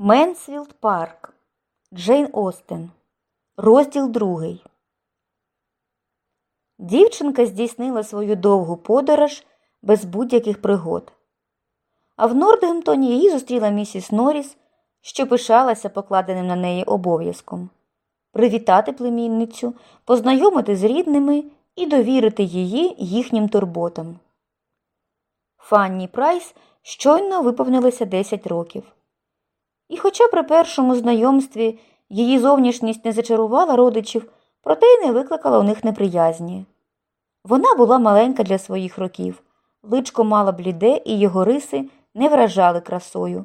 Менсфілд Парк. Джейн Остен. Розділ другий. Дівчинка здійснила свою довгу подорож без будь-яких пригод. А в Нордгемптоні її зустріла місіс Норріс, що пишалася покладеним на неї обов'язком привітати племінницю, познайомити з рідними і довірити її їхнім турботам. Фанні Прайс щойно виповнилося 10 років. І, хоча при першому знайомстві її зовнішність не зачарувала родичів, проте й не викликала у них неприязні. Вона була маленька для своїх років, личко мала бліде, і його риси не вражали красою.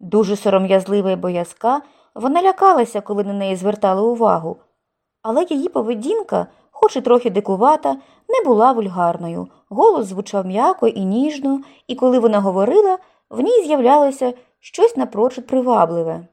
Дуже сором'язлива і боязка, вона лякалася, коли на неї звертали увагу, але її поведінка, хоч і трохи дикувата, не була вульгарною. Голос звучав м'яко і ніжно, і коли вона говорила, в ній з'являлося щось напрочуд привабливе.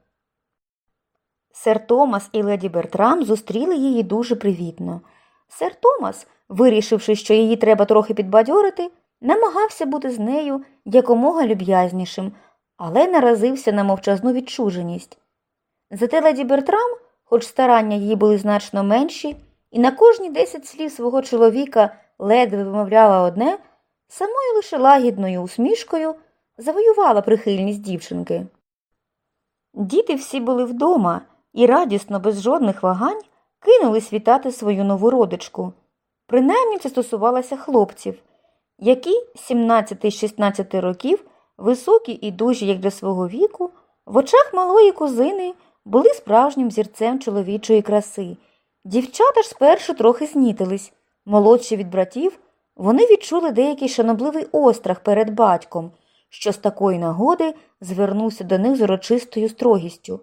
Сер Томас і леді Бертрам зустріли її дуже привітно. Сер Томас, вирішивши, що її треба трохи підбадьорити, намагався бути з нею якомога люб'язнішим, але наразився на мовчазну відчуженість. Зате леді Бертрам, хоч старання її були значно менші, і на кожні десять слів свого чоловіка ледве вимовляла одне, самою лише лагідною усмішкою завоювала прихильність дівчинки. Діти всі були вдома і радісно, без жодних вагань, кинулись вітати свою нову родичку. Принаймні це стосувалося хлопців, які 17-16 років, високі і дужі, як для свого віку, в очах малої кузини були справжнім зірцем чоловічої краси. Дівчата ж спершу трохи знітились. Молодші від братів, вони відчули деякий шанобливий острах перед батьком, що з такої нагоди звернувся до них з урочистою строгістю.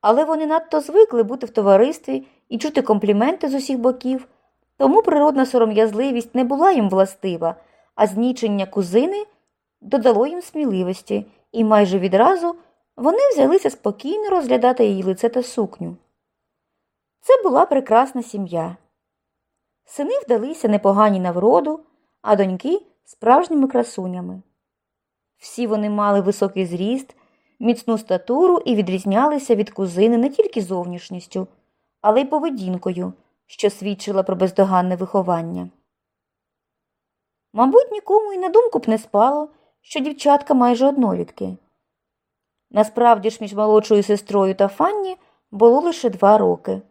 Але вони надто звикли бути в товаристві і чути компліменти з усіх боків, тому природна сором'язливість не була їм властива, а знічення кузини додало їм сміливості, і майже відразу вони взялися спокійно розглядати її лице та сукню. Це була прекрасна сім'я. Сини вдалися непогані на вроду, а доньки справжніми красунями. Всі вони мали високий зріст, міцну статуру і відрізнялися від кузини не тільки зовнішністю, але й поведінкою, що свідчила про бездоганне виховання. Мабуть, нікому і на думку б не спало, що дівчатка майже однолітки. Насправді ж між молодшою сестрою та Фанні було лише два роки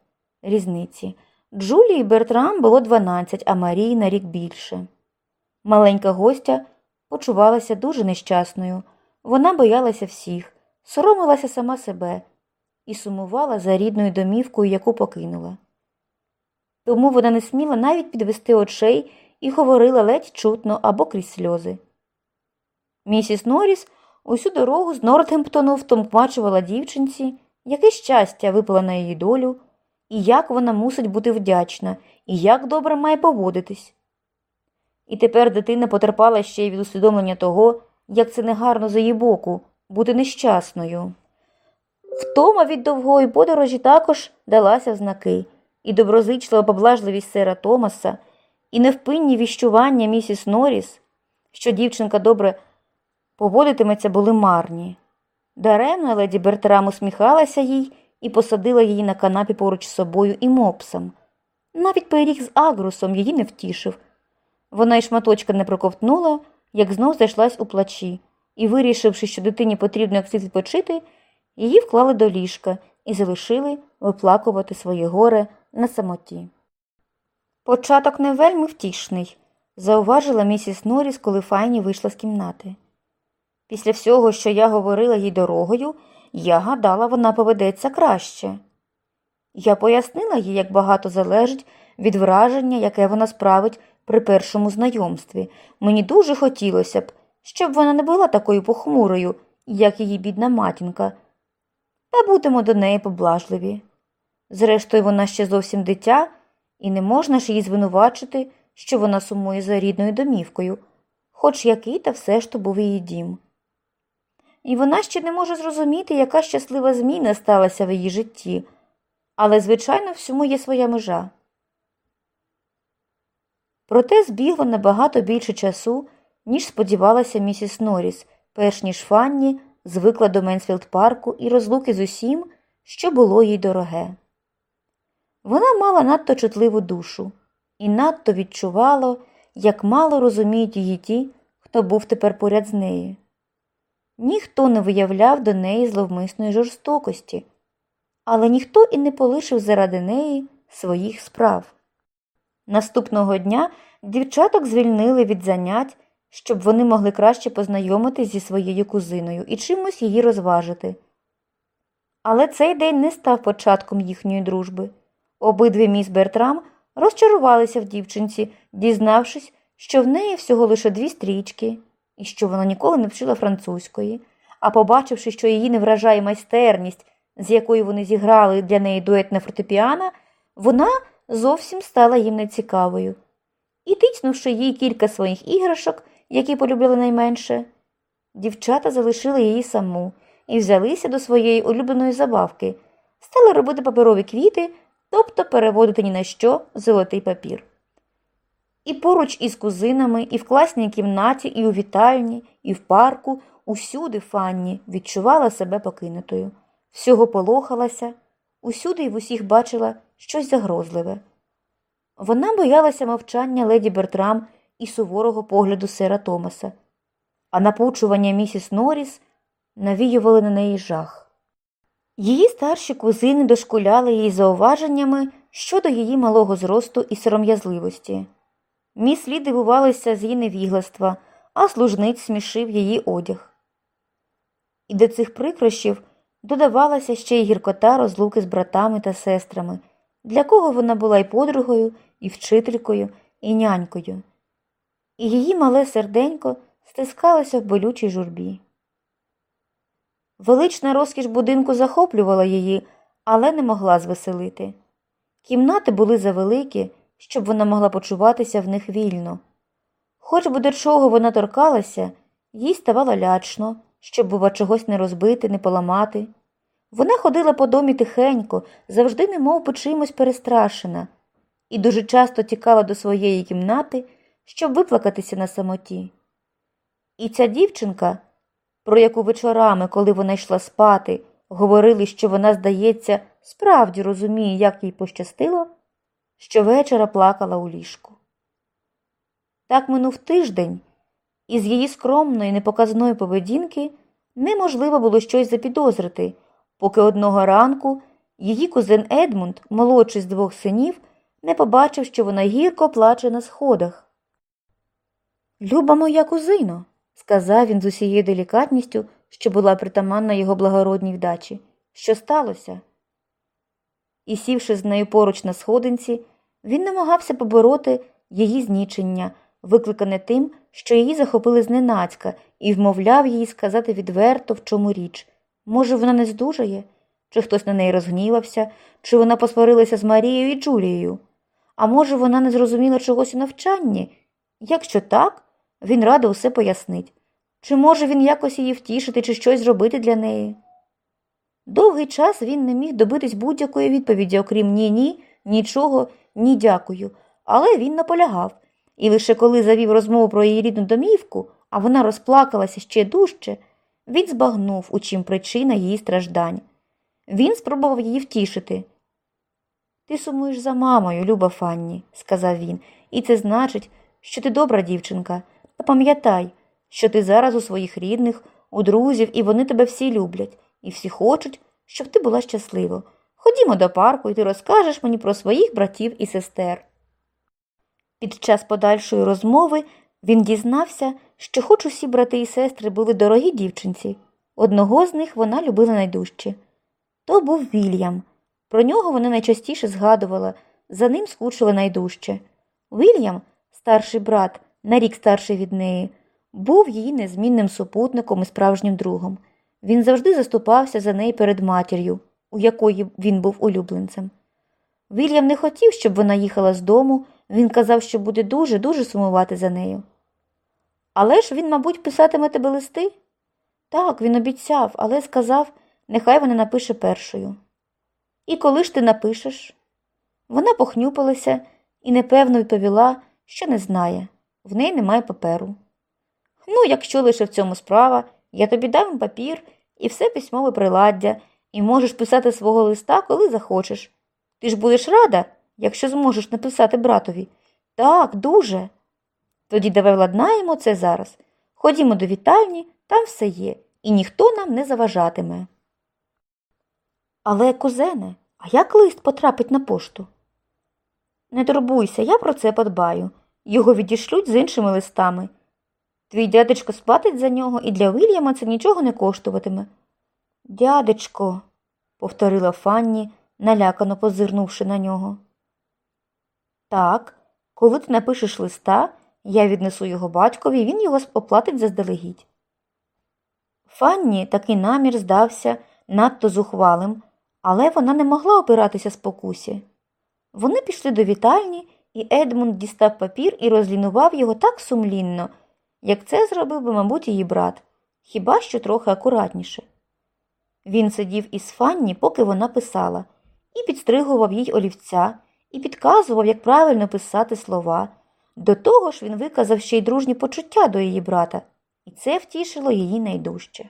різниці. Джулії Бертрам було 12, а Марії на рік більше. Маленька гостя почувалася дуже нещасною. Вона боялася всіх, соромилася сама себе і сумувала за рідною домівкою, яку покинула. Тому вона не сміла навіть підвести очей і говорила ледь чутно або крізь сльози. Місіс Норріс усю дорогу з Нортгемптону втомкмачувала дівчинці, яке щастя випало на її долю, і як вона мусить бути вдячна, і як добре має поводитись. І тепер дитина потерпала ще й від усвідомлення того, як це негарно за її боку бути нещасною. Втома від довгої подорожі також далася в знаки, і доброзичлива поблажливість сера Томаса, і невпинні віщування місіс Норріс, що дівчинка добре поводитиметься, були марні. Даремно леді Бертрам усміхалася їй і посадила її на канапі поруч з собою і мопсом. Навіть пиріг з агрусом її не втішив. Вона й шматочка не проковтнула, як знов зайшлась у плачі, і, вирішивши, що дитині потрібно як слід відпочити, її вклали до ліжка і залишили виплакувати своє горе на самоті. Початок не вельми втішний, зауважила місіс Норріс, коли Файні вийшла з кімнати. Після всього, що я говорила їй дорогою, я гадала, вона поведеться краще. Я пояснила їй, як багато залежить від враження, яке вона справить при першому знайомстві. Мені дуже хотілося б, щоб вона не була такою похмурою, як її бідна матінка, та будемо до неї поблажливі. Зрештою, вона ще зовсім дитя, і не можна ж її звинувачити, що вона сумує за рідною домівкою, хоч який та все ж то був її дім. І вона ще не може зрозуміти, яка щаслива зміна сталася в її житті, але, звичайно, всьому є своя межа. Проте збігло набагато більше часу, ніж сподівалася місіс Норріс, перш ніж Фанні звикла до Менсфілд парку і розлуки з усім, що було їй дороге. Вона мала надто чутливу душу і надто відчувала, як мало розуміють її ті, хто був тепер поряд з нею. Ніхто не виявляв до неї зловмисної жорстокості, але ніхто і не полишив заради неї своїх справ. Наступного дня дівчаток звільнили від занять, щоб вони могли краще познайомитись зі своєю кузиною і чимось її розважити. Але цей день не став початком їхньої дружби. Обидві міс Бертрам розчарувалися в дівчинці, дізнавшись, що в неї всього лише дві стрічки, і що вона ніколи не вчила французької, а побачивши, що її не вражає майстерність, з якою вони зіграли для неї дует на фортепіано, вона зовсім стала їм нецікавою. І тицнувши їй кілька своїх іграшок, які полюбили найменше, дівчата залишили її саму і взялися до своєї улюбленої забавки, стали робити паперові квіти, тобто переводити ні на що золотий папір. І поруч із кузинами, і в класній кімнаті, і у вітальні, і в парку, усюди Фанні відчувала себе покинутою, всього полохалася, усюди й в усіх бачила щось загрозливе. Вона боялася мовчання леді Бертрам і суворого погляду сера Томаса, а напучування місіс Норріс навіювали на неї жах. Її старші кузини дошкуляли їй зауваженнями щодо її малого зросту і сором'язливості. Міс Лі дивувалася з її невігластва, а служниць смішив її одяг. І до цих прикрощів додавалася ще й гіркота розлуки з братами та сестрами, для кого вона була і подругою, і вчителькою, і нянькою. І її мале серденько стискалося в болючій журбі. Велична розкіш будинку захоплювала її, але не могла звеселити. Кімнати були завеликі, щоб вона могла почуватися в них вільно. Хоч би до чого вона торкалася, їй ставало лячно, щоб, бува, чогось не розбити, не поламати. Вона ходила по домі тихенько, завжди немов би чимось перестрашена, і дуже часто тікала до своєї кімнати, щоб виплакатися на самоті. І ця дівчинка, про яку вечорами, коли вона йшла спати, говорили, що вона, здається, справді розуміє, як їй пощастило, щовечора плакала у ліжку. Так минув тиждень, і з її скромної, непоказної поведінки неможливо було щось запідозрити, поки одного ранку її кузен Едмунд, молодший з двох синів, не побачив, що вона гірко плаче на сходах. Люба моя кузино, сказав він з усією делікатністю, що була притаманна його благородній вдачі. Що сталося? І, сівши з нею поруч на сходинці, він намагався побороти її знічення, викликане тим, що її захопили зненацька, і вмовляв її сказати відверто, в чому річ. Може, вона не здужає, чи хтось на неї розгнівався, чи вона посварилася з Марією і Джулією. А може, вона не зрозуміла чогось у навчанні? Якщо так, він радо усе пояснить. Чи може він якось її втішити, чи щось зробити для неї? Довгий час він не міг добитись будь-якої відповіді, окрім ні, ні, нічого, ні дякую, але він наполягав, і лише коли завів розмову про її рідну домівку, а вона розплакалася ще дужче, він збагнув, у чим причина її страждань. Він спробував її втішити. Ти сумуєш за мамою, люба Фанні, сказав він, і це значить, що ти добра дівчинка. Та пам'ятай, що ти зараз у своїх рідних, у друзів, і вони тебе всі люблять, і всі хочуть, щоб ти була щаслива. Ходімо до парку, і ти розкажеш мені про своїх братів і сестер. Під час подальшої розмови він дізнався, що хоч усі брати і сестри були дорогі дівчинці, одного з них вона любила найдужче. То був Вільям. Про нього вона найчастіше згадувала, за ним скучила найдужче. Вільям, старший брат, на рік старший від неї, був її незмінним супутником і справжнім другом. Він завжди заступався за неї перед матір'ю, у якої він був улюбленцем. Вільям не хотів, щоб вона їхала з дому, він казав, що буде дуже, дуже сумувати за нею. Але ж він, мабуть, писатиме тебе листи? Так, він обіцяв, але сказав, нехай вона напише першою. І коли ж ти напишеш? Вона похнюпилася і непевно відповіла, що не знає, в неї немає паперу. Ну, якщо лише в цьому справа, Я тобі дам папір і все письмове приладдя, і можеш писати свого листа, коли захочеш. Ти ж будеш рада, якщо зможеш написати братові. Так, дуже. Тоді давай владнаємо це зараз. Ходімо до вітальні, там все є, і ніхто нам не заважатиме. Але, кузене, а як лист потрапить на пошту? Не турбуйся, я про це подбаю. Його відішлють з іншими листами. Твій дядечко сплатить за нього, і для Вільяма це нічого не коштуватиме. Дядечко, повторила Фанні, налякано позирнувши на нього. Так, коли ти напишеш листа, я віднесу його батькові, і він його оплатить заздалегідь. Фанні такий намір здався надто зухвалим, але вона не могла опиратися спокусі. Вони пішли до вітальні, і Едмунд дістав папір і розлінував його так сумлінно, як це зробив би, мабуть, її брат, хіба що трохи акуратніше. Він сидів із Фанні, поки вона писала, і підстригував їй олівця, і підказував, як правильно писати слова. До того ж він виказав ще й дружні почуття до її брата, і це втішило її найдужче.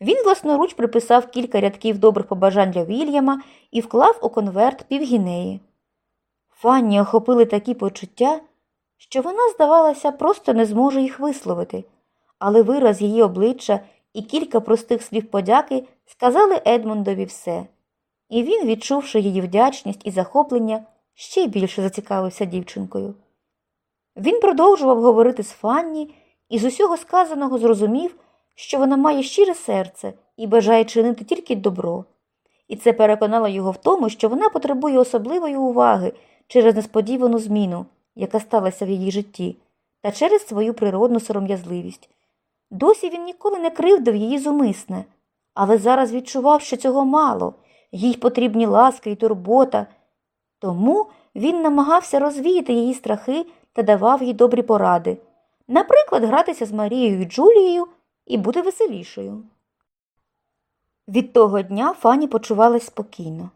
Він власноруч приписав кілька рядків добрих побажань для Вільяма і вклав у конверт півгінеї. Фанні охопили такі почуття, що вона, здавалося, просто не зможе їх висловити, але вираз її обличчя і кілька простих слів подяки сказали Едмундові все, і він, відчувши її вдячність і захоплення, ще більше зацікавився дівчинкою. Він продовжував говорити з Фанні і з усього сказаного зрозумів, що вона має щире серце і бажає чинити тільки добро. І це переконало його в тому, що вона потребує особливої уваги через несподівану зміну, яка сталася в її житті, та через свою природну сором'язливість. Досі він ніколи не кривдив її зумисне, але зараз відчував, що цього мало, їй потрібні ласки і турбота. Тому він намагався розвіяти її страхи та давав їй добрі поради, наприклад, гратися з Марією і Джулією і бути веселішою. Від того дня Фані почувалась спокійно.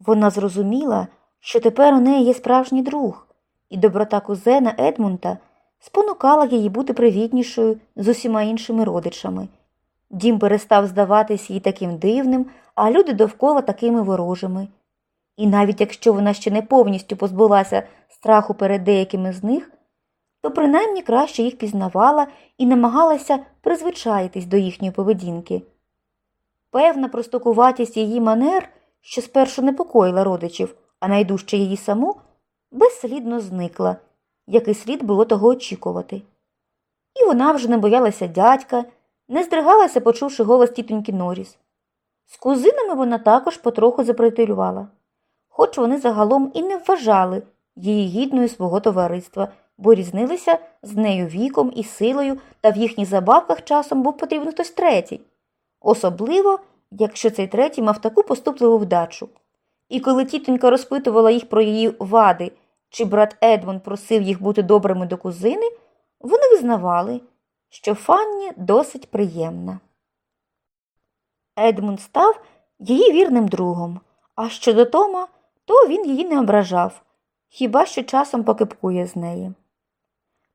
Вона зрозуміла, що тепер у неї є справжній друг, і доброта кузена Едмунта спонукала її бути привітнішою з усіма іншими родичами. Дім перестав здаватись їй таким дивним, а люди довкола такими ворожими. І навіть якщо вона ще не повністю позбулася страху перед деякими з них, то принаймні краще їх пізнавала і намагалася призвичаїтись до їхньої поведінки. Певна простокуватість її манер, що спершу непокоїла родичів, а найдужче її саму, безслідно зникла, як і слід було того очікувати. І вона вже не боялася дядька, не здригалася, почувши голос тітоньки Норіс. З кузинами вона також потроху запритилювала, хоч вони загалом і не вважали її гідною свого товариства, бо різнилися з нею віком і силою, та в їхніх забавках часом був потрібен хтось третій, особливо, якщо цей третій мав таку поступливу вдачу. І коли тітонька розпитувала їх про її вади, чи брат Едмон просив їх бути добрими до кузини, вони визнавали, що Фанні досить приємна. Едмунд став її вірним другом, а щодо Тома, то він її не ображав, хіба що часом покипкує з неї.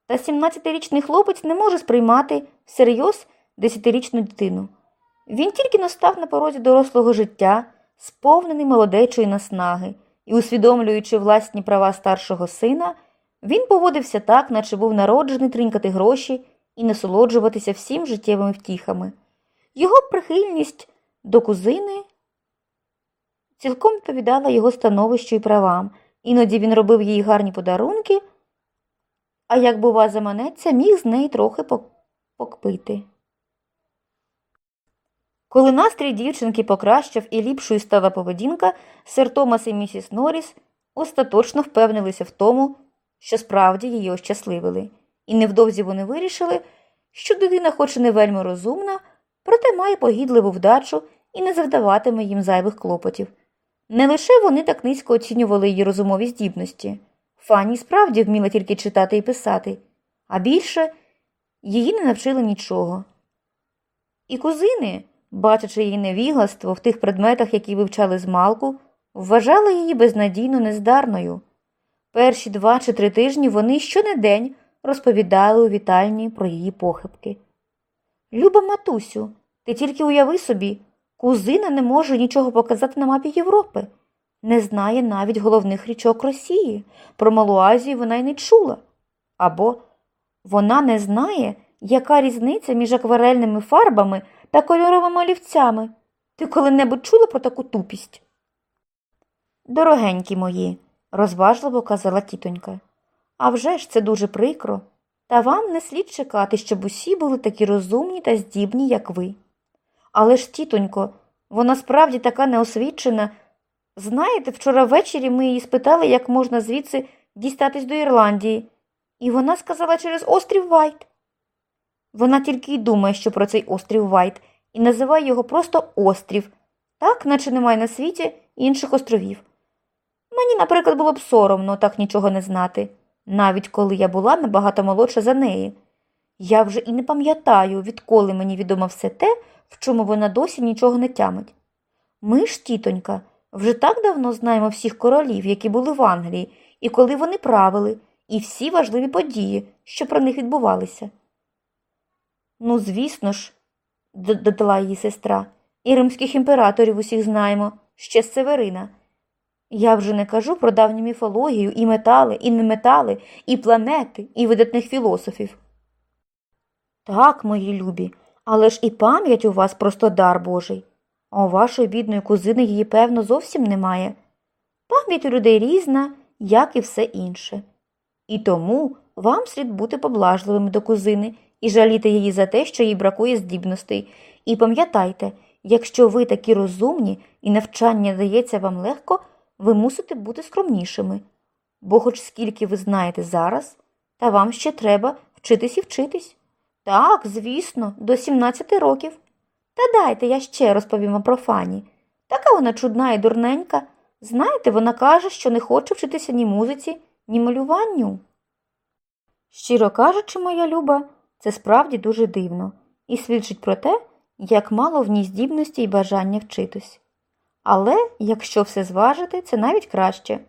Та 17-річний хлопець не може сприймати всерйоз десятирічну дитину. Він тільки настав на порозі дорослого життя, сповнений молодечої наснаги, і, усвідомлюючи власні права старшого сина, він поводився так, наче був народжений тринькати гроші і насолоджуватися всім життєвими втіхами. Його прихильність до кузини цілком відповідала його становищу і правам, іноді він робив їй гарні подарунки, а як, бува, заманеться, міг з неї трохи покпити. Коли настрій дівчинки покращав і ліпшою стала поведінка, сер Томас і місіс Норріс остаточно впевнилися в тому, що справді її ощасливили, і невдовзі вони вирішили, що дитина, хоч і не вельми розумна, проте має погідливу вдачу і не завдаватиме їм зайвих клопотів. Не лише вони так низько оцінювали її розумові здібності. Фанні справді вміла тільки читати і писати, а більше її не навчили нічого. І кузини, бачачи її невігластво в тих предметах, які вивчали з малку, вважали її безнадійно нездарною. Перші два чи три тижні вони щонедень розповідали у вітальні про її похибки. Люба матусю, ти тільки уяви собі, кузина не може нічого показати на мапі Європи. Не знає навіть головних річок Росії. Про Малу Азію вона й не чула. Або вона не знає, яка різниця між акварельними фарбами та кольоровими олівцями. Ти коли-небудь чула про таку тупість? Дорогенькі мої, розважливо казала тітонька. «А вже ж це дуже прикро. Та вам не слід чекати, щоб усі були такі розумні та здібні, як ви. Але ж, тітонько, вона справді така неосвічена. Знаєте, вчора ввечері ми її спитали, як можна звідси дістатись до Ірландії, і вона сказала через острів Вайт. Вона тільки й думає, що про цей острів Вайт, і називає його просто острів, так, наче немає на світі інших островів. Мені, наприклад, було б соромно так нічого не знати, навіть коли я була набагато молодша за неї. Я вже і не пам'ятаю, відколи мені відомо все те, в чому вона досі нічого не тямить. Ми ж, тітонька, вже так давно знаємо всіх королів, які були в Англії, і коли вони правили, і всі важливі події, що про них відбувалися. Ну, звісно ж, додала її сестра, і римських імператорів усіх знаємо, ще з Северина. Я вже не кажу про давню міфологію, і метали, і неметали, і планети, і видатних філософів. Так, мої любі, але ж і пам'ять у вас просто дар Божий, а у вашої бідної кузини її, певно, зовсім немає. Пам'ять у людей різна, як і все інше. І тому вам слід бути поблажливими до кузини і жаліти її за те, що їй бракує здібностей. І пам'ятайте, якщо ви такі розумні і навчання дається вам легко, ви мусите бути скромнішими. Бо хоч скільки ви знаєте зараз, та вам ще треба вчитись і вчитись. Так, звісно, до 17 років. Та дайте я ще розповім вам про Фані. Така вона чудна і дурненька. Знаєте, вона каже, що не хоче вчитися ні музиці, ні малюванню. Щиро кажучи, моя люба, це справді дуже дивно і свідчить про те, як мало в ній здібності і бажання вчитись. Але, якщо все зважити, це навіть краще.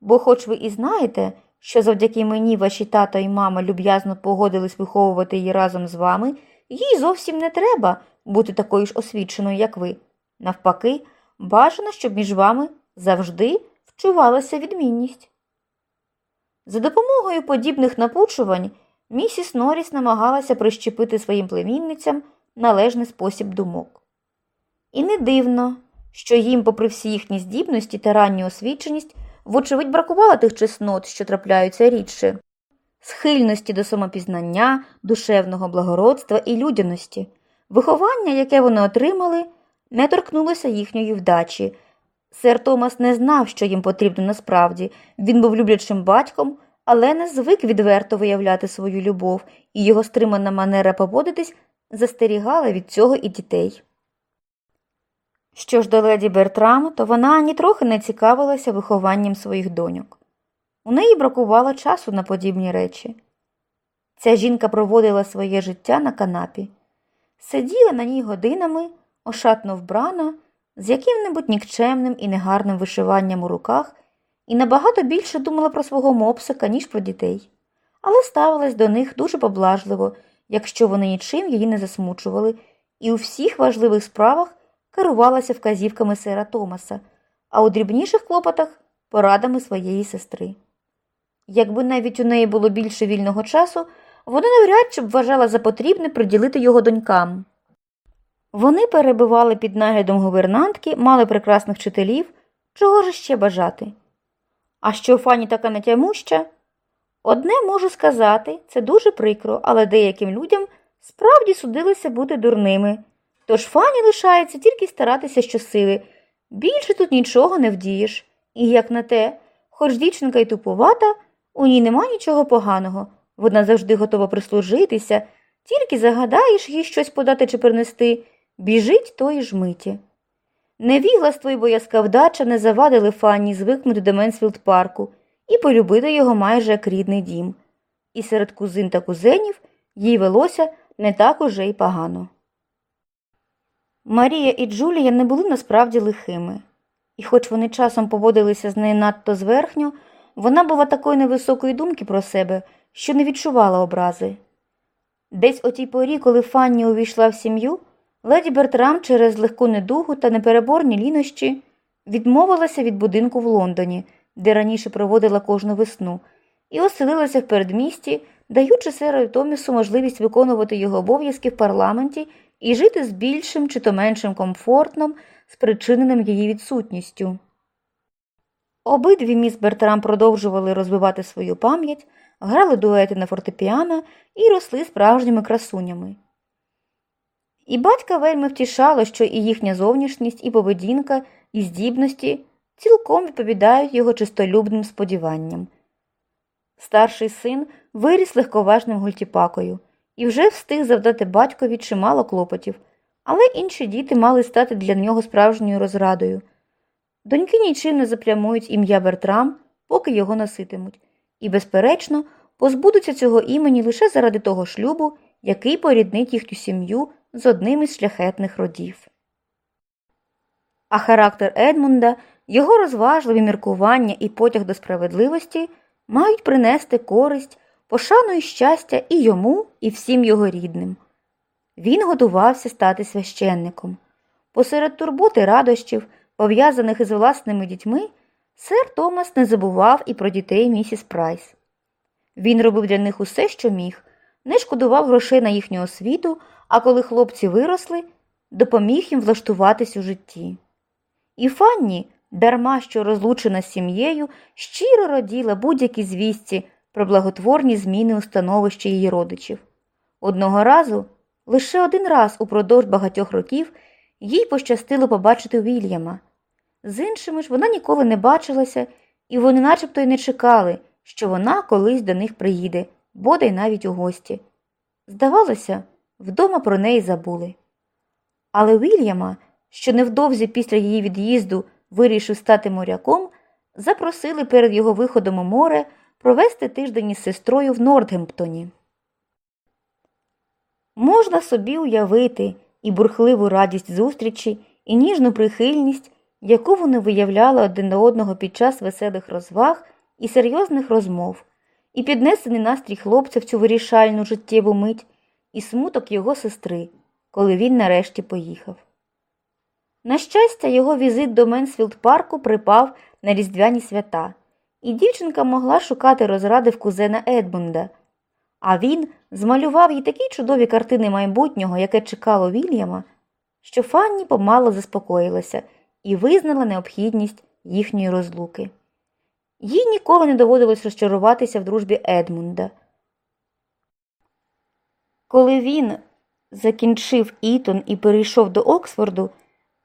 Бо, хоч ви і знаєте, що завдяки мені ваші тато і мама люб'язно погодились виховувати її разом з вами, їй зовсім не треба бути такою ж освіченою, як ви. Навпаки, бажано, щоб між вами завжди вчувалася відмінність. За допомогою подібних напучувань місіс Норріс намагалася прищепити своїм племінницям належний спосіб думок. І не дивно, що їм, попри всі їхні здібності та ранню освіченість, вочевидь бракувало тих чеснот, що трапляються рідше, схильності до самопізнання, душевного благородства і людяності. Виховання, яке вони отримали, не торкнулося їхньої вдачі. Сер Томас не знав, що їм потрібно насправді. Він був люблячим батьком, але не звик відверто виявляти свою любов, і його стримана манера поводитись застерігала від цього і дітей. Що ж до леді Бертрам, то вона нітрохи не цікавилася вихованням своїх доньок. У неї бракувало часу на подібні речі. Ця жінка проводила своє життя на канапі, сиділа на ній годинами, ошатно вбрана, з яким-небудь нікчемним і негарним вишиванням у руках, і набагато більше думала про свого мопсика, ніж про дітей, але ставилась до них дуже поблажливо, якщо вони нічим її не засмучували, і у всіх важливих справах керувалася вказівками сера Томаса, а у дрібніших клопотах порадами своєї сестри. Якби навіть у неї було більше вільного часу, вона навряд чи б вважала за потрібне приділити його донькам. Вони перебували під наглядом гувернантки, мали прекрасних вчителів, чого ж ще бажати. А що фані така нетямуща? Одне можу сказати, це дуже прикро, але деяким людям справді судилося бути дурними. Тож фані лишається тільки старатися щосили. Більше тут нічого не вдієш. І як на те, хоч дівчинка й тупувата, у ній нема нічого поганого. Вона завжди готова прислужитися, тільки загадаєш їй щось подати чи принести, біжить тої ж миті. Невігластво й боязка вдача не завадили Фанні звикнути до Менсфілд парку і полюбити його майже як рідний дім. І серед кузин та кузенів їй велося не так уже й погано. Марія і Джулія не були насправді лихими, і, хоч вони часом поводилися з нею надто зверхньо, вона була такої невисокої думки про себе, що не відчувала образи. Десь о тій порі, коли Фанні увійшла в сім'ю, леді Бертрам через легку недугу та непереборні лінощі відмовилася від будинку в Лондоні, де раніше проводила кожну весну, і оселилася в передмісті, даючи серою Томісу можливість виконувати його обов'язки в парламенті і жити з більшим чи то меншим комфортом, спричиненим її відсутністю. Обидві міс Бертрам продовжували розвивати свою пам'ять, грали дуети на фортепіано і росли справжніми красунями. І батька вельми втішало, що і їхня зовнішність, і поведінка, і здібності цілком відповідають його чистолюбним сподіванням. Старший син виріс легковажним гультіпакою і вже встиг завдати батькові чимало клопотів, але інші діти мали стати для нього справжньою розрадою. Доньки нічим не заплямують ім'я Бертрам, поки його носитимуть, і, безперечно, позбудуться цього імені лише заради того шлюбу, який поріднить їхню сім'ю з одним із шляхетних родів. А характер Едмунда, його розважливі міркування і потяг до справедливості мають принести користь, пошану і щастя і йому, і всім його рідним. Він готувався стати священником. Посеред турботи радощів, пов'язаних із власними дітьми, сер Томас не забував і про дітей місіс Прайс. Він робив для них усе, що міг, не шкодував грошей на їхню освіту, а коли хлопці виросли, допоміг їм влаштуватись у житті. І Фанні, дарма що розлучена з сім'єю, щиро раділа будь-які звісті про благотворні зміни у становищі її родичів. Одного разу, лише один раз упродовж багатьох років, їй пощастило побачити Вільяма. З іншими ж вона ніколи не бачилася, і вони начебто й не чекали, що вона колись до них приїде, бодай навіть у гості. Здавалося, вдома про неї забули. Але Вільяма, що невдовзі після її від'їзду вирішив стати моряком, запросили перед його виходом у море провести тиждень із сестрою в Нортгемптоні. Можна собі уявити і бурхливу радість зустрічі, і ніжну прихильність, яку вони виявляли один до одного під час веселих розваг і серйозних розмов, і піднесений настрій хлопця в цю вирішальну життєву мить, і смуток його сестри, коли він нарешті поїхав. На щастя, його візит до Менсфілд парку припав на різдвяні свята, і дівчинка могла шукати розради в кузена Едмунда. А він змалював їй такі чудові картини майбутнього, яке чекало Вільяма, що Фанні помало заспокоїлася і визнала необхідність їхньої розлуки. Їй ніколи не доводилось розчаруватися в дружбі Едмунда. Коли він закінчив Ітон і перейшов до Оксфорду,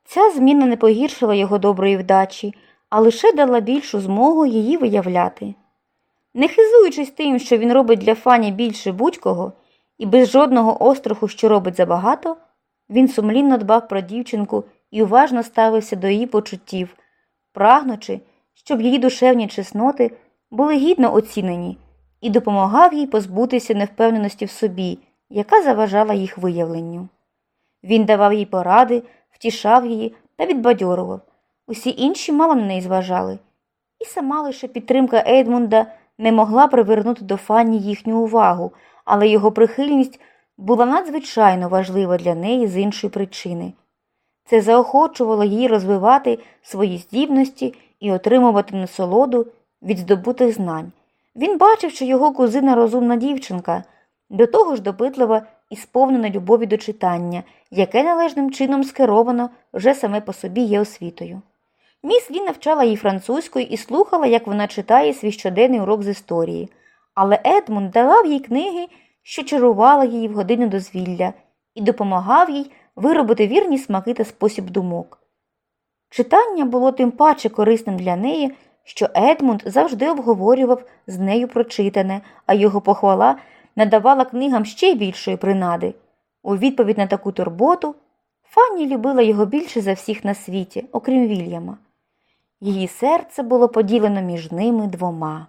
ця зміна не погіршила його доброї вдачі, а лише дала більшу змогу її виявляти. Не хизуючись тим, що він робить для фані більше будь-кого, і без жодного остраху, що робить забагато, він сумлінно дбав про дівчинку і уважно ставився до її почуттів, прагнучи, щоб її душевні чесноти були гідно оцінені, і допомагав їй позбутися невпевненості в собі, яка заважала їх виявленню. Він давав їй поради, втішав її та відбадьорував. Усі інші мало на неї зважали, і сама лише підтримка Ейдмунда не могла привернути до Фанні їхню увагу, але його прихильність була надзвичайно важлива для неї з іншої причини. Це заохочувало її розвивати свої здібності і отримувати насолоду від здобутих знань. Він бачив, що його кузина розумна дівчинка, до того ж допитлива і сповнена любові до читання, яке належним чином скеровано вже саме по собі є освітою. Міс Лі навчала їй французькою і слухала, як вона читає свій щоденний урок з історії, але Едмунд давав їй книги, що чарували її в години дозвілля, і допомагав їй виробити вірні смаки та спосіб думок. Читання було тим паче корисним для неї, що Едмунд завжди обговорював з нею прочитане, а його похвала надавала книгам ще більшої принади. У відповідь на таку турботу Фанні любила його більше за всіх на світі, окрім Вільяма. Її серце було поділено між ними двома.